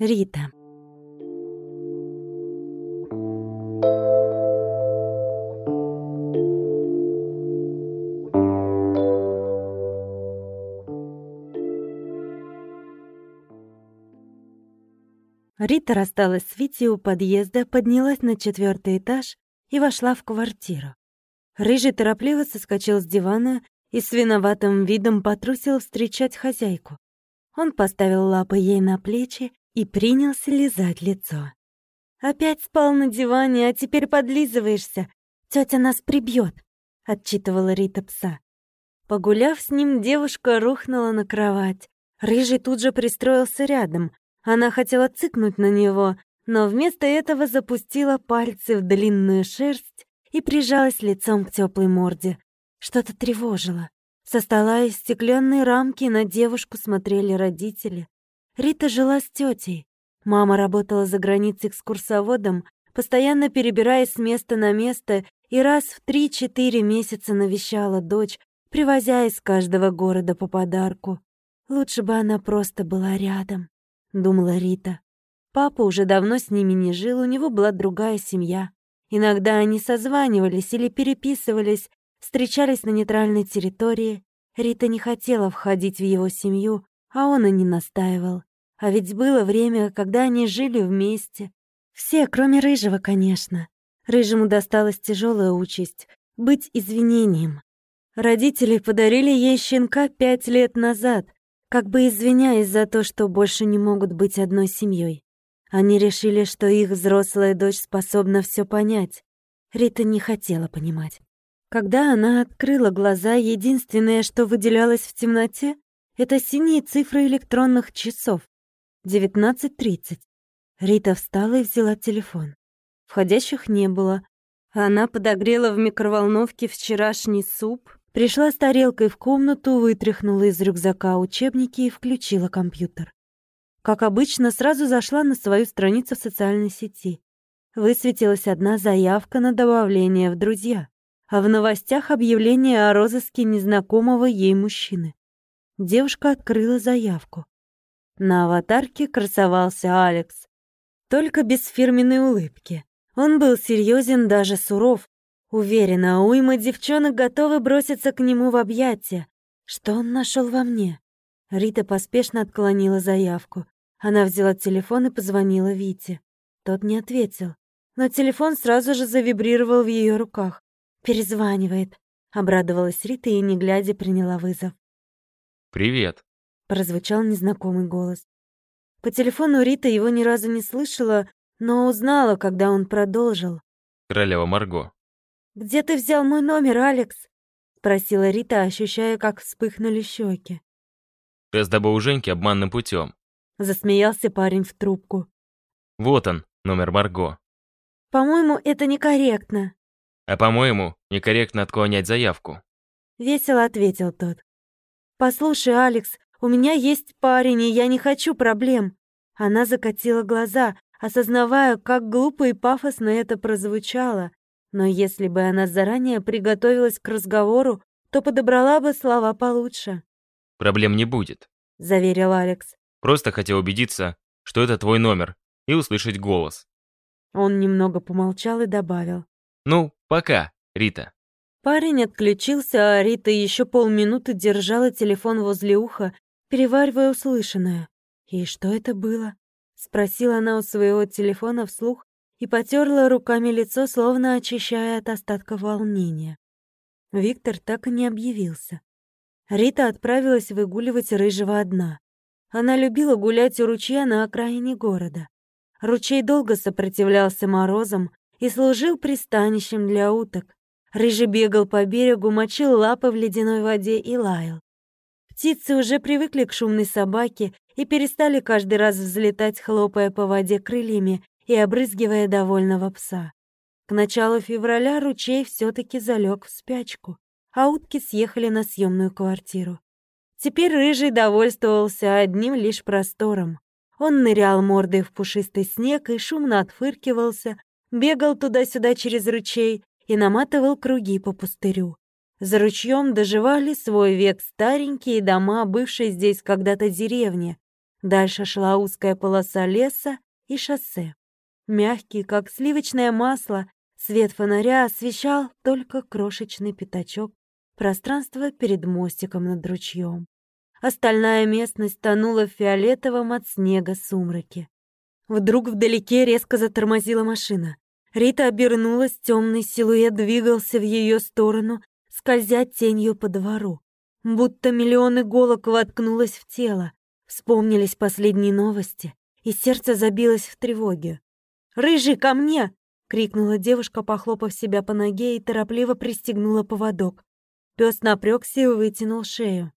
Рита. Рита рассталась с Витей у подъезда, поднялась на четвертый этаж и вошла в квартиру. Рыжий торопливо соскочил с дивана и с виноватым видом потрусил встречать хозяйку. Он поставил лапы ей на плечи и принялся лизать лицо. «Опять спал на диване, а теперь подлизываешься. Тетя нас прибьет», — отчитывала Рита пса. Погуляв с ним, девушка рухнула на кровать. Рыжий тут же пристроился рядом. Она хотела цыкнуть на него, но вместо этого запустила пальцы в длинную шерсть и прижалась лицом к теплой морде. Что-то тревожило. Со стола из стеклянной рамки на девушку смотрели родители. Рита жила с тетей. Мама работала за границей экскурсоводом, постоянно перебираясь с места на место и раз в три-четыре месяца навещала дочь, привозя из каждого города по подарку. Лучше бы она просто была рядом, думала Рита. Папа уже давно с ними не жил, у него была другая семья. Иногда они созванивались или переписывались, встречались на нейтральной территории. Рита не хотела входить в его семью, а он и не настаивал. А ведь было время, когда они жили вместе. Все, кроме Рыжего, конечно. Рыжему досталась тяжелая участь — быть извинением. Родители подарили ей щенка пять лет назад, как бы извиняясь за то, что больше не могут быть одной семьей. Они решили, что их взрослая дочь способна все понять. Рита не хотела понимать. Когда она открыла глаза, единственное, что выделялось в темноте, это синие цифры электронных часов. 19.30. Рита встала и взяла телефон. Входящих не было. Она подогрела в микроволновке вчерашний суп, пришла с тарелкой в комнату, вытряхнула из рюкзака учебники и включила компьютер. Как обычно, сразу зашла на свою страницу в социальной сети. Высветилась одна заявка на добавление в друзья а в новостях объявление о розыске незнакомого ей мужчины. Девушка открыла заявку. На аватарке красовался Алекс, только без фирменной улыбки. Он был серьезен, даже суров. Уверена, уйма девчонок готовы броситься к нему в объятия. Что он нашел во мне? Рита поспешно отклонила заявку. Она взяла телефон и позвонила Вите. Тот не ответил, но телефон сразу же завибрировал в ее руках. «Перезванивает», — обрадовалась Рита и, не глядя, приняла вызов. «Привет», — прозвучал незнакомый голос. По телефону Рита его ни разу не слышала, но узнала, когда он продолжил. «Королева Марго». «Где ты взял мой номер, Алекс?» — спросила Рита, ощущая, как вспыхнули щеки. «Раздобыл у Женьки обманным путем. Засмеялся парень в трубку. «Вот он, номер Марго». «По-моему, это некорректно», а по-моему, некорректно отклонять заявку. Весело ответил тот. Послушай, Алекс, у меня есть парень, и я не хочу проблем. Она закатила глаза, осознавая, как глупо и пафосно это прозвучало. Но если бы она заранее приготовилась к разговору, то подобрала бы слова получше. «Проблем не будет», — заверил Алекс. «Просто хотел убедиться, что это твой номер, и услышать голос». Он немного помолчал и добавил. «Ну, пока, Рита». Парень отключился, а Рита еще полминуты держала телефон возле уха, переваривая услышанное. «И что это было?» — спросила она у своего телефона вслух и потерла руками лицо, словно очищая от остатков волнения. Виктор так и не объявился. Рита отправилась выгуливать рыжего одна. Она любила гулять у ручья на окраине города. Ручей долго сопротивлялся морозам, и служил пристанищем для уток. Рыжий бегал по берегу, мочил лапы в ледяной воде и лаял. Птицы уже привыкли к шумной собаке и перестали каждый раз взлетать, хлопая по воде крыльями и обрызгивая довольного пса. К началу февраля ручей все таки залег в спячку, а утки съехали на съемную квартиру. Теперь Рыжий довольствовался одним лишь простором. Он нырял мордой в пушистый снег и шумно отфыркивался, бегал туда-сюда через ручей и наматывал круги по пустырю. За ручьем доживали свой век старенькие дома, бывшие здесь когда-то деревни. Дальше шла узкая полоса леса и шоссе. Мягкий, как сливочное масло, свет фонаря освещал только крошечный пятачок пространства перед мостиком над ручьем. Остальная местность тонула в фиолетовом от снега сумраке. Вдруг вдалеке резко затормозила машина. Рита обернулась, темный силуэт двигался в ее сторону, скользя тенью по двору. Будто миллион иголок воткнулось в тело. Вспомнились последние новости, и сердце забилось в тревоге. «Рыжий, ко мне!» — крикнула девушка, похлопав себя по ноге и торопливо пристегнула поводок. Пес напрягся и вытянул шею.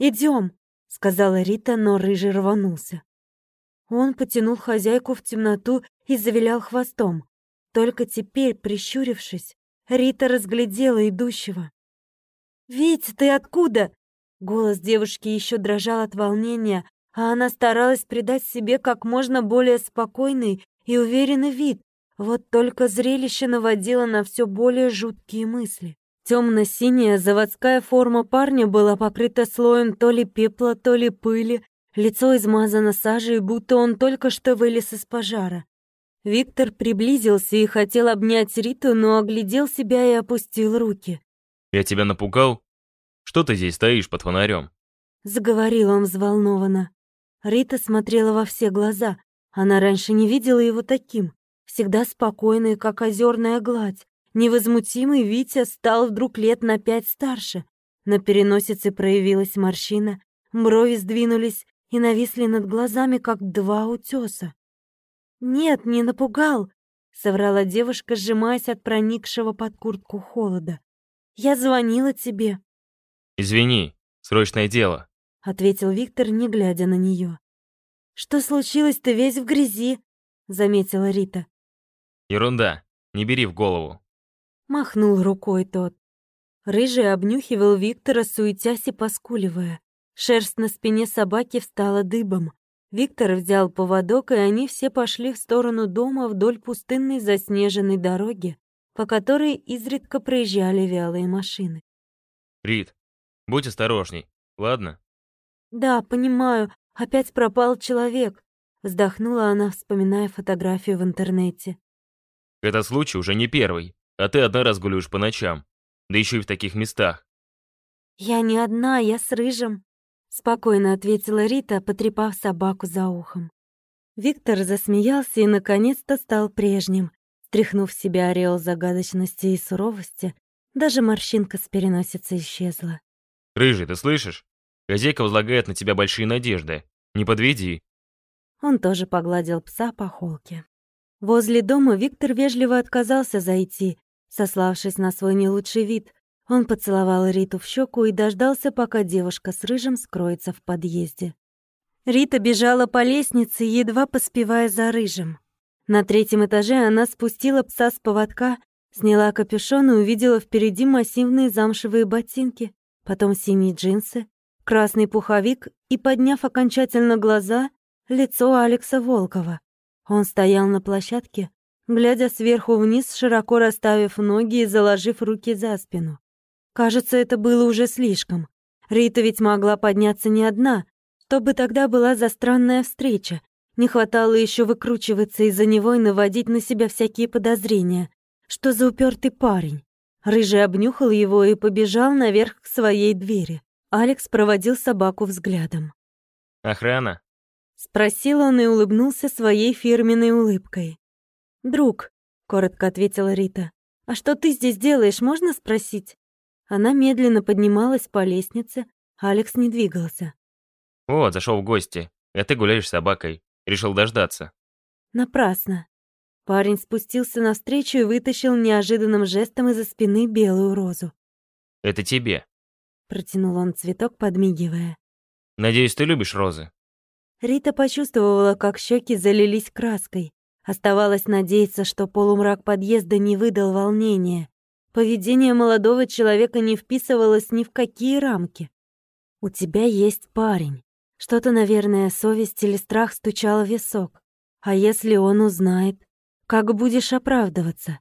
«Идем!» — сказала Рита, но Рыжий рванулся. Он потянул хозяйку в темноту и завилял хвостом. Только теперь, прищурившись, Рита разглядела идущего. «Витя, ты откуда?» Голос девушки еще дрожал от волнения, а она старалась придать себе как можно более спокойный и уверенный вид. Вот только зрелище наводило на все более жуткие мысли. Темно-синяя заводская форма парня была покрыта слоем то ли пепла, то ли пыли, Лицо измазано сажей, будто он только что вылез из пожара. Виктор приблизился и хотел обнять Риту, но оглядел себя и опустил руки. «Я тебя напугал? Что ты здесь стоишь под фонарем?» Заговорил он взволнованно. Рита смотрела во все глаза. Она раньше не видела его таким. Всегда спокойный, как озерная гладь. Невозмутимый Витя стал вдруг лет на пять старше. На переносице проявилась морщина, брови сдвинулись, и нависли над глазами, как два утёса. «Нет, не напугал», — соврала девушка, сжимаясь от проникшего под куртку холода. «Я звонила тебе». «Извини, срочное дело», — ответил Виктор, не глядя на неё. «Что случилось, ты весь в грязи», — заметила Рита. «Ерунда, не бери в голову». Махнул рукой тот. Рыжий обнюхивал Виктора, суетясь и поскуливая. Шерсть на спине собаки встала дыбом. Виктор взял поводок, и они все пошли в сторону дома вдоль пустынной заснеженной дороги, по которой изредка проезжали вялые машины. «Рит, будь осторожней, ладно?» «Да, понимаю, опять пропал человек», — вздохнула она, вспоминая фотографию в интернете. «Этот случай уже не первый, а ты одна разгуливаешь по ночам, да еще и в таких местах». «Я не одна, я с Рыжим», Спокойно ответила Рита, потрепав собаку за ухом. Виктор засмеялся и наконец-то стал прежним. Стряхнув в себя ореол загадочности и суровости, даже морщинка с переносицы исчезла. «Рыжий, ты слышишь? Хозяйка возлагает на тебя большие надежды. Не подведи». Он тоже погладил пса по холке. Возле дома Виктор вежливо отказался зайти, сославшись на свой не лучший вид, он поцеловал Риту в щеку и дождался, пока девушка с рыжим скроется в подъезде. Рита бежала по лестнице, едва поспевая за рыжим. На третьем этаже она спустила пса с поводка, сняла капюшон и увидела впереди массивные замшевые ботинки, потом синие джинсы, красный пуховик и, подняв окончательно глаза, лицо Алекса Волкова. Он стоял на площадке, глядя сверху вниз, широко расставив ноги и заложив руки за спину. Кажется, это было уже слишком. Рита ведь могла подняться не одна. Что бы тогда была за странная встреча? Не хватало еще выкручиваться из-за него и наводить на себя всякие подозрения. Что за упертый парень? Рыжий обнюхал его и побежал наверх к своей двери. Алекс проводил собаку взглядом. «Охрана?» Спросил он и улыбнулся своей фирменной улыбкой. «Друг», — коротко ответила Рита, — «а что ты здесь делаешь, можно спросить?» Она медленно поднималась по лестнице, Алекс не двигался. «Вот, зашел в гости, а ты гуляешь с собакой. Решил дождаться». Напрасно. Парень спустился навстречу и вытащил неожиданным жестом из-за спины белую розу. «Это тебе», — протянул он цветок, подмигивая. «Надеюсь, ты любишь розы?» Рита почувствовала, как щеки залились краской. Оставалось надеяться, что полумрак подъезда не выдал волнения. Поведение молодого человека не вписывалось ни в какие рамки. «У тебя есть парень. Что-то, наверное, совесть или страх стучало в висок. А если он узнает? Как будешь оправдываться?»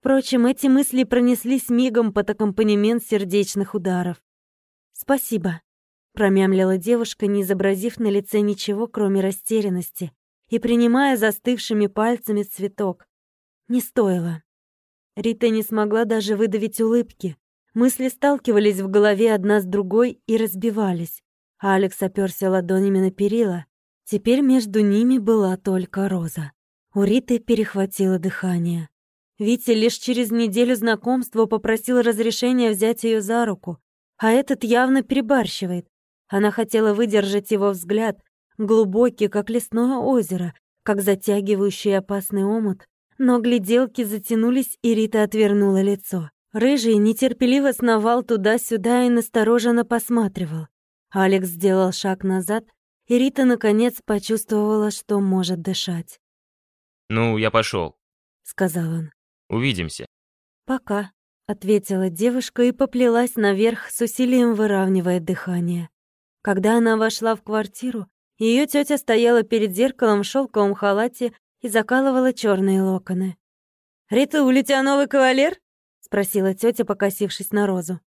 Впрочем, эти мысли пронеслись мигом под аккомпанемент сердечных ударов. «Спасибо», — промямлила девушка, не изобразив на лице ничего, кроме растерянности, и принимая застывшими пальцами цветок. Не стоило. Рита не смогла даже выдавить улыбки. Мысли сталкивались в голове одна с другой и разбивались. А Алекс оперся ладонями на перила. Теперь между ними была только Роза. У Риты перехватило дыхание. Витя лишь через неделю знакомства попросил разрешения взять ее за руку, а этот явно перебарщивает. Она хотела выдержать его взгляд, глубокий, как лесное озеро, как затягивающий опасный омут, но гляделки затянулись, и Рита отвернула лицо. Рыжий нетерпеливо сновал туда-сюда и настороженно посматривал. Алекс сделал шаг назад, и Рита наконец почувствовала, что может дышать. «Ну, я пошел, сказал он. Увидимся». «Пока», — ответила девушка и поплелась наверх, с усилием выравнивая дыхание. Когда она вошла в квартиру, ее тетя стояла перед зеркалом в шелковом халате и закалывала черные локоны. «Рита, у тебя новый кавалер?» — спросила тетя, покосившись на розу.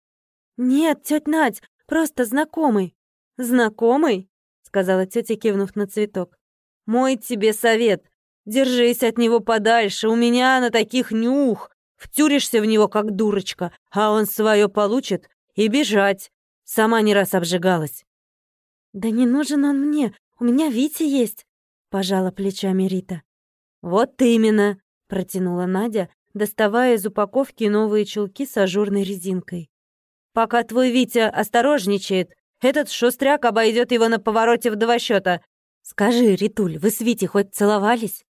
«Нет, тетя Надь, просто знакомый». «Знакомый?» — сказала тетя, кивнув на цветок. «Мой тебе совет. Держись от него подальше, у меня на таких нюх. Втюришься в него, как дурочка, а он свое получит и бежать. Сама не раз обжигалась. «Да не нужен он мне, у меня Витя есть», — пожала плечами Рита. «Вот именно», — протянула Надя, доставая из упаковки новые чулки с ажурной резинкой. «Пока твой Витя осторожничает, этот шустряк обойдет его на повороте в два счета. Скажи, Ритуль, вы с Витей хоть целовались?»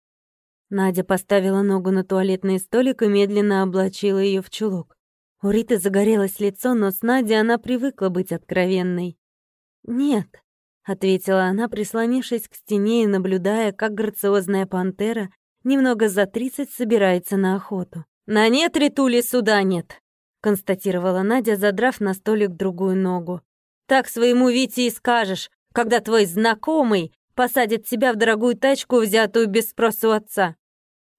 Надя поставила ногу на туалетный столик и медленно облачила ее в чулок. У Риты загорелось лицо, но с Надей она привыкла быть откровенной. «Нет», — ответила она, прислонившись к стене и наблюдая, как грациозная пантера немного за тридцать собирается на охоту. «На нет, Ритули, суда нет», — констатировала Надя, задрав на столик другую ногу. «Так своему Вите и скажешь, когда твой знакомый посадит тебя в дорогую тачку, взятую без спроса у отца».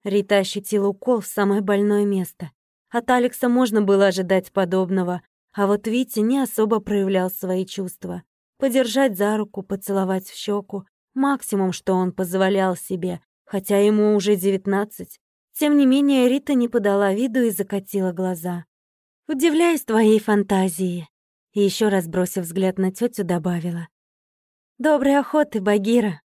Рита ощутила укол в самое больное место. От Алекса можно было ожидать подобного, а вот Витя не особо проявлял свои чувства. Подержать за руку, поцеловать в щеку — максимум, что он позволял себе, хотя ему уже девятнадцать. Тем не менее, Рита не подала виду и закатила глаза. «Удивляюсь твоей фантазии», и еще раз бросив взгляд на тетю, добавила. «Доброй охоты, Багира!»